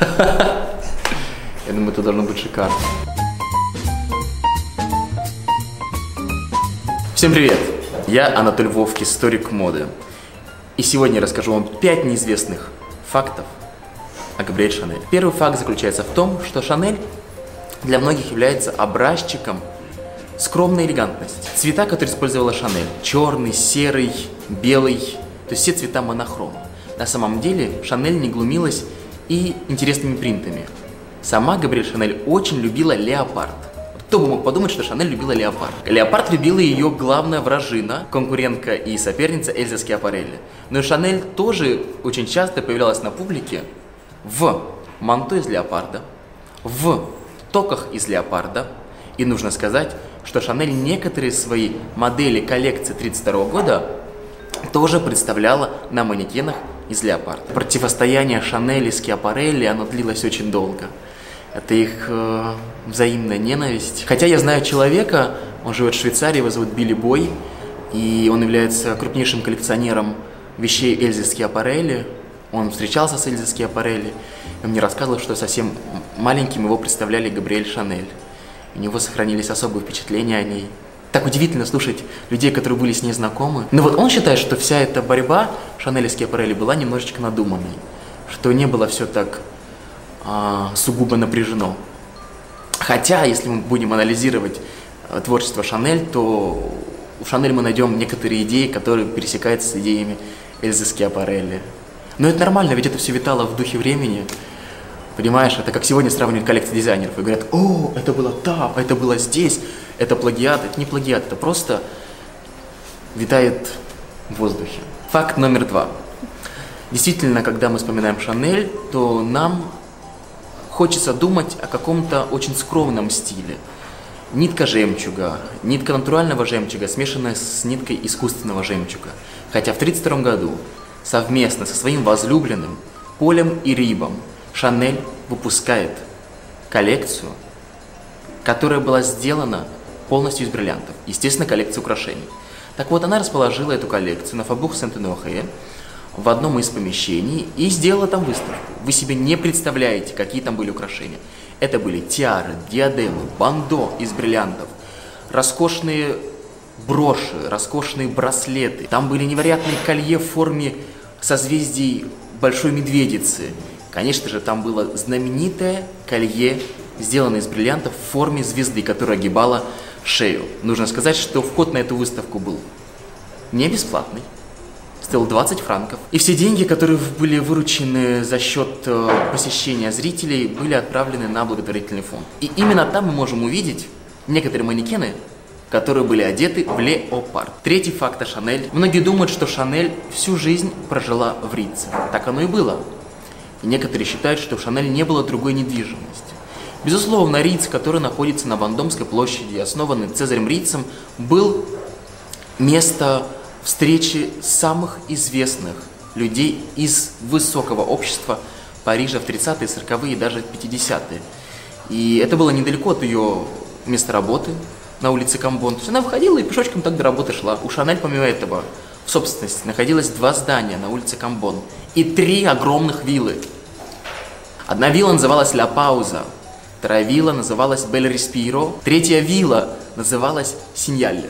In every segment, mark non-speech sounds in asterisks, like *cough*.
*laughs* Я думаю, это должно быть шикарно. Всем привет! Я Анатоль Вовки, историк моды. И сегодня я расскажу вам 5 неизвестных фактов о Габриэль Шанель. Первый факт заключается в том, что Шанель для многих является образчиком скромной элегантности. Цвета, которые использовала Шанель, черный, серый, белый, то есть все цвета монохрома. На самом деле Шанель не глумилась и интересными принтами. Сама Габриэль Шанель очень любила леопард. Кто бы мог подумать, что Шанель любила леопард? Леопард любила ее главная вражина, конкурентка и соперница Эльза Скиапарелли. Но Шанель тоже очень часто появлялась на публике в манто из леопарда, в токах из леопарда. И нужно сказать, что Шанель некоторые свои модели коллекции 1932 года тоже представляла на манекенах из леопарда. Противостояние Шанель и Скиапарелли, оно длилось очень долго. Это их э, взаимная ненависть. Хотя я знаю человека, он живет в Швейцарии, его зовут Билли Бой, и он является крупнейшим коллекционером вещей Эльзы Скиапарелли. Он встречался с Эльзой Скиапарелли, он мне рассказывал, что совсем маленьким его представляли Габриэль Шанель. У него сохранились особые впечатления о ней. Так удивительно слушать людей, которые были с ней знакомы. Но вот он считает, что вся эта борьба Шанель и Скиапарелли была немножечко надуманной. Что не было все так а, сугубо напряжено. Хотя, если мы будем анализировать а, творчество Шанель, то у Шанель мы найдем некоторые идеи, которые пересекаются с идеями Эльзы Скиапарелли. Но это нормально, ведь это все витало в духе времени. Понимаешь, это как сегодня сравнивают коллекции дизайнеров и говорят, о, это было там, это было здесь, это плагиат, это не плагиат, это просто витает в воздухе. Факт номер два. Действительно, когда мы вспоминаем Шанель, то нам хочется думать о каком-то очень скромном стиле. Нитка жемчуга, нитка натурального жемчуга, смешанная с ниткой искусственного жемчуга. Хотя в 1932 году совместно со своим возлюбленным Полем и Рибом Шанель выпускает коллекцию, которая была сделана полностью из бриллиантов. Естественно, коллекция украшений. Так вот, она расположила эту коллекцию на Фабух Сент-Энуахе, в одном из помещений и сделала там выставку. Вы себе не представляете, какие там были украшения. Это были тиары, диадемы, бандо из бриллиантов, роскошные броши, роскошные браслеты. Там были невероятные колье в форме созвездий Большой Медведицы. Конечно же, там было знаменитое колье, сделанное из бриллиантов в форме звезды, которая огибала шею. Нужно сказать, что вход на эту выставку был не бесплатный стоил 20 франков. И все деньги, которые были выручены за счет э, посещения зрителей, были отправлены на благотворительный фонд. И именно там мы можем увидеть некоторые манекены, которые были одеты в леопард. Третий факт о Шанель. Многие думают, что Шанель всю жизнь прожила в Ридце. Так оно и было. И некоторые считают, что в Шанель не было другой недвижимости. Безусловно, Риц, который находится на Вандомской площади, основанный Цезарем Рицем, был место встречи самых известных людей из высокого общества Парижа в 30-е, 40-е и даже 50-е. И это было недалеко от ее места работы на улице Камбон. То есть она выходила и пешочком так до работы шла. У Шанель, помимо этого, в собственности находилось два здания на улице Камбон и три огромных виллы. Одна вилла называлась Ла Пауза, вторая вилла называлась Бель Респиро, третья вилла называлась Синьяль.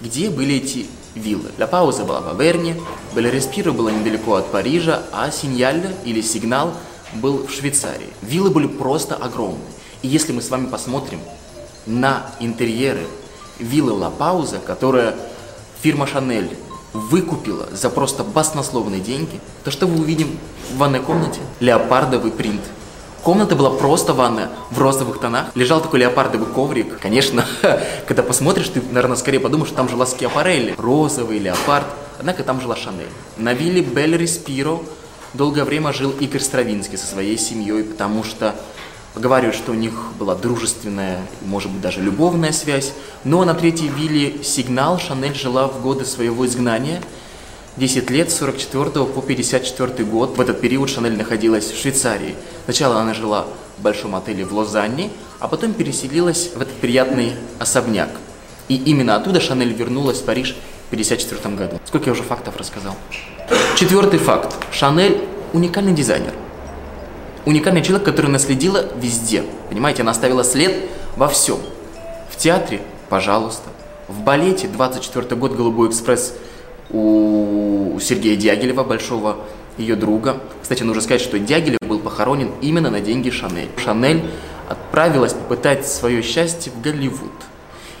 Где были эти виллы. Ла Пауза была в Аверне, Белереспиро было недалеко от Парижа, а Синьяльда или Сигнал был в Швейцарии. Виллы были просто огромные. И если мы с вами посмотрим на интерьеры виллы Ла Пауза, которая фирма Шанель выкупила за просто баснословные деньги, то что мы увидим в ванной комнате? Леопардовый принт – Комната была просто ванная в розовых тонах. Лежал такой леопардовый коврик. Конечно, *laughs* когда посмотришь, ты, наверное, скорее подумаешь, что там жила Скиапарелли. Розовый леопард. Однако там жила Шанель. На вилле Бель Респиро долгое время жил Игорь Стравинский со своей семьей, потому что Говорю, что у них была дружественная, может быть, даже любовная связь. Но на третьей вилле «Сигнал» Шанель жила в годы своего изгнания – 10 лет, с 44 по 54 год. В этот период Шанель находилась в Швейцарии. Сначала она жила в большом отеле в Лозанне, а потом переселилась в этот приятный особняк. И именно оттуда Шанель вернулась в Париж в 54 году. Сколько я уже фактов рассказал? Четвертый факт. Шанель уникальный дизайнер. уникальный человек, который наследила везде. Понимаете, она оставила след во всем. В театре, пожалуйста. В балете 24 год «Голубой экспресс» у Сергея Дягилева, большого ее друга. Кстати, нужно сказать, что Дягилев был похоронен именно на деньги Шанель. Шанель отправилась попытать свое счастье в Голливуд.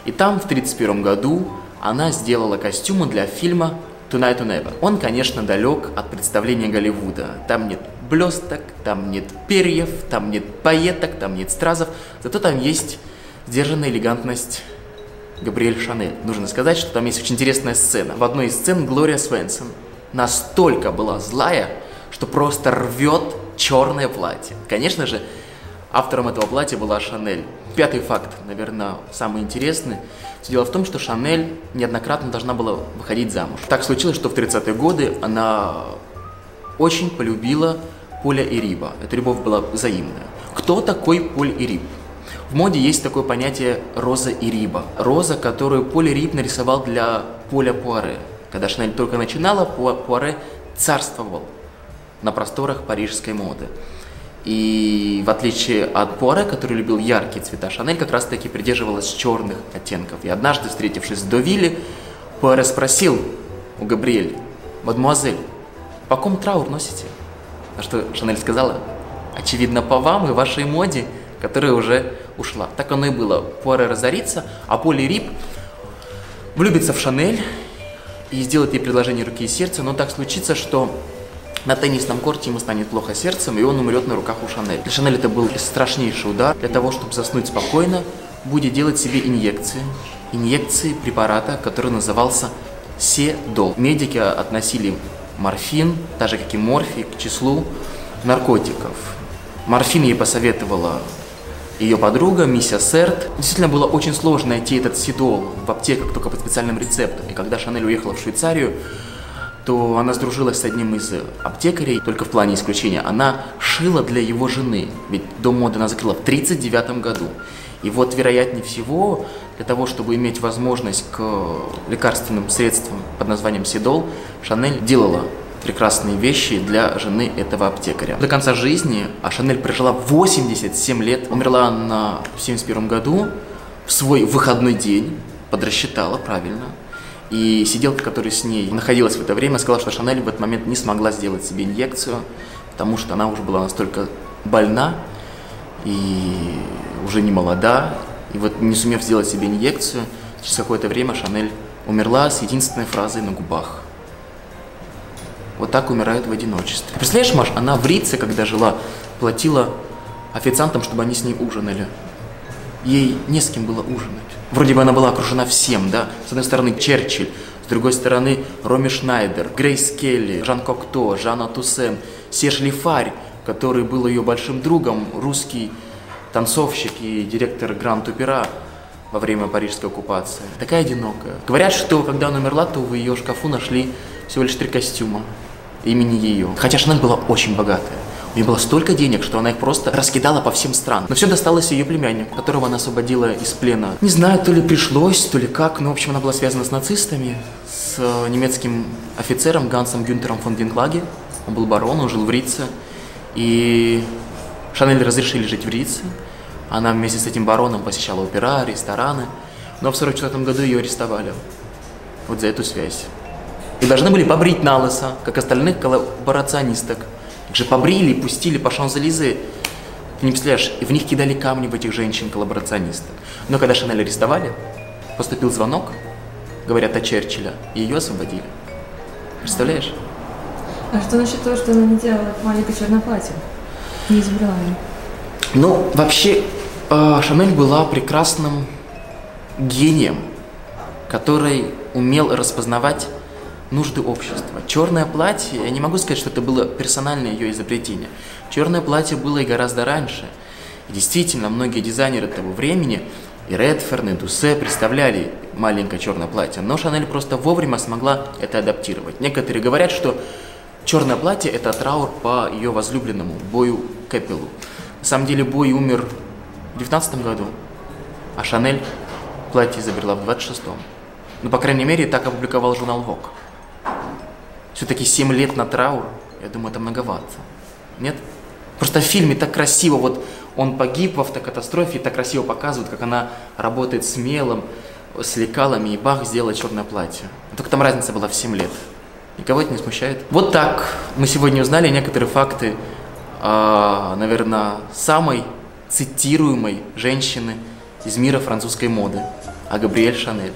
И там в 1931 году она сделала костюмы для фильма Tonight on Never. Он, конечно, далек от представления Голливуда. Там нет блесток, там нет перьев, там нет пайеток, там нет стразов. Зато там есть сдержанная элегантность Габриэль Шанель. Нужно сказать, что там есть очень интересная сцена. В одной из сцен Глория Свенсон настолько была злая, что просто рвет черное платье. Конечно же, автором этого платья была Шанель. Пятый факт, наверное, самый интересный. Дело в том, что Шанель неоднократно должна была выходить замуж. Так случилось, что в 30-е годы она очень полюбила Поля и Риба. Эта любовь была взаимная. Кто такой Поль и Риб? В моде есть такое понятие роза и риба. Роза, которую Поль Риб нарисовал для Поля Пуаре. Когда Шанель только начинала, Пуаре царствовал на просторах парижской моды. И в отличие от Пуаре, который любил яркие цвета, Шанель как раз-таки придерживалась черных оттенков. И однажды, встретившись с Довилли, Пуаре спросил у Габриэль, «Мадемуазель, по ком траур носите?» На что Шанель сказала, «Очевидно, по вам и вашей моде, которая уже ушла». Так оно и было. Пуаре разорится, а Поли Рип влюбится в Шанель и сделает ей предложение руки и сердца, но так случится, что на теннисном корте ему станет плохо сердцем, и он умрет на руках у Шанель. Для Шанель это был страшнейший удар. Для того, чтобы заснуть спокойно, будет делать себе инъекции. Инъекции препарата, который назывался Седол. Медики относили морфин, так же как и морфий, к числу наркотиков. Морфин ей посоветовала ее подруга, миссия Серт. Действительно было очень сложно найти этот седол в аптеках только по специальным рецептам. И когда Шанель уехала в Швейцарию, то она сдружилась с одним из аптекарей, только в плане исключения. Она шила для его жены, ведь дом моды она закрыла в 1939 году. И вот, вероятнее всего, для того, чтобы иметь возможность к лекарственным средствам под названием Сидол, Шанель делала прекрасные вещи для жены этого аптекаря. До конца жизни, а Шанель прожила 87 лет, умерла она в 71 году, в свой выходной день, подрасчитала правильно, и сиделка, которая с ней находилась в это время, сказала, что Шанель в этот момент не смогла сделать себе инъекцию, потому что она уже была настолько больна и уже не молода. И вот не сумев сделать себе инъекцию, через какое-то время Шанель умерла с единственной фразой на губах. Вот так умирают в одиночестве. Представляешь, Маш, она в Рице, когда жила, платила официантам, чтобы они с ней ужинали. Ей не с кем было ужинать. Вроде бы она была окружена всем, да? С одной стороны Черчилль, с другой стороны Роми Шнайдер, Грейс Келли, Жан Кокто, Жанна Туссен, Серж Лифарь, который был ее большим другом, русский танцовщик и директор Гранд-Опера во время парижской оккупации. Такая одинокая. Говорят, что когда она умерла, то в ее шкафу нашли всего лишь три костюма имени ее. Хотя Шанель была очень богатая. У нее было столько денег, что она их просто раскидала по всем странам. Но все досталось ее племяннику, которого она освободила из плена. Не знаю, то ли пришлось, то ли как, но, в общем, она была связана с нацистами, с э, немецким офицером Гансом Гюнтером фон Винклаге. Он был барон, он жил в Рице. И Шанель разрешили жить в Рице. Она вместе с этим бароном посещала опера, рестораны. Но в 1944 году ее арестовали. Вот за эту связь. И должны были побрить на лысо, как остальных коллаборационисток. Же побрили и пустили по Шанзелизе. Ты не представляешь, и в них кидали камни в этих женщин-коллаборационисток. Но когда Шанель арестовали, поступил звонок, говорят о Черчилля, и ее освободили. Представляешь? А что насчет того, что она не делала маленькое черное платье? Не изобрела ее? Ну, вообще, э, Шанель была прекрасным гением, который умел распознавать нужды общества. Черное платье, я не могу сказать, что это было персональное ее изобретение. Черное платье было и гораздо раньше. И действительно, многие дизайнеры того времени, и Редферн, и Дусе представляли маленькое черное платье, но Шанель просто вовремя смогла это адаптировать. Некоторые говорят, что черное платье – это траур по ее возлюбленному, Бою Кэппелу. На самом деле Бой умер в 19 году, а Шанель платье изобрела в 26-м. Ну, по крайней мере, так опубликовал журнал Vogue. Все-таки 7 лет на траур, я думаю, это многовато. Нет? Просто в фильме так красиво, вот он погиб в автокатастрофе, и так красиво показывают, как она работает с мелом, с лекалами, и Бах сделала черное платье. Только там разница была в 7 лет. Никого это не смущает. Вот так мы сегодня узнали некоторые факты, э, наверное, самой цитируемой женщины из мира французской моды, а Габриэль Шанель.